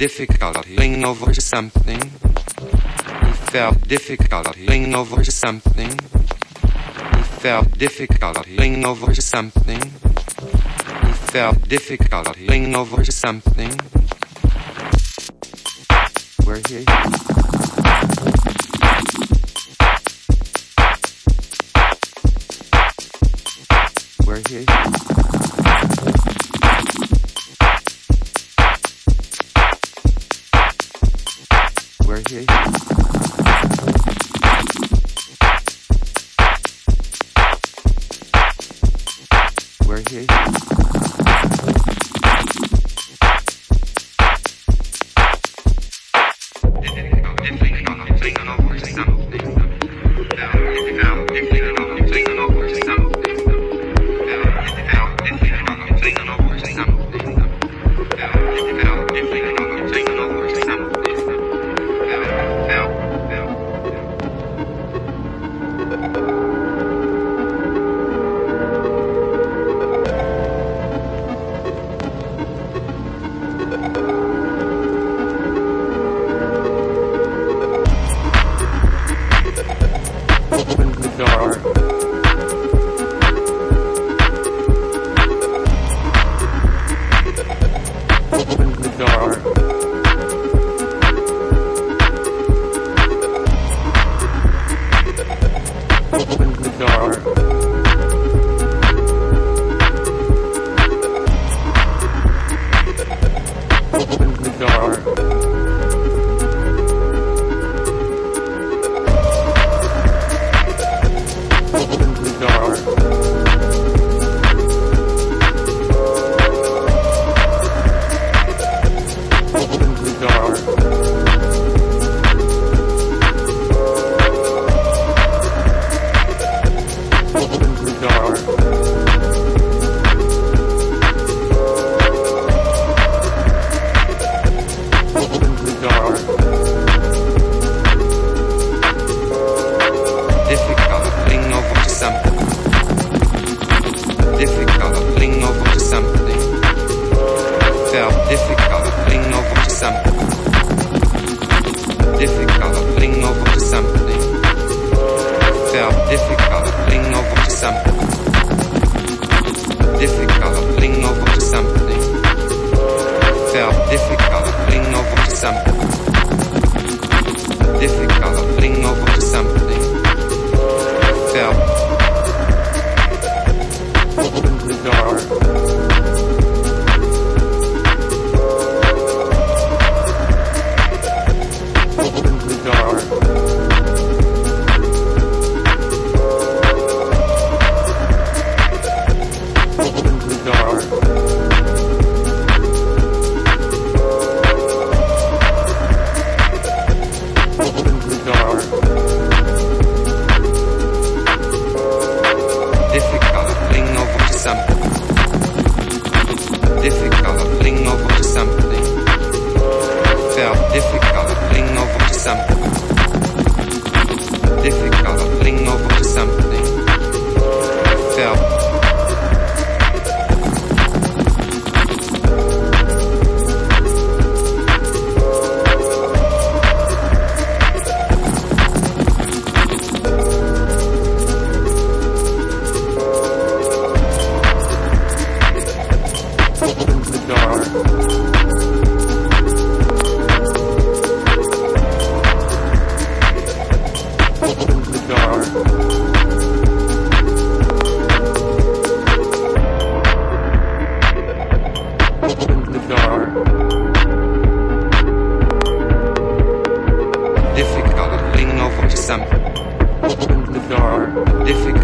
difficult laying over something. He felt difficult laying over something. He felt difficult laying over something. He felt difficult laying over something. Where he where he gì? Difficult fling over to something. Difficult fling over to something. Felt difficult fling over to something. difficult. Bring over to some opened the door. Difficult, leaning over to some. Opened the door. Difficult.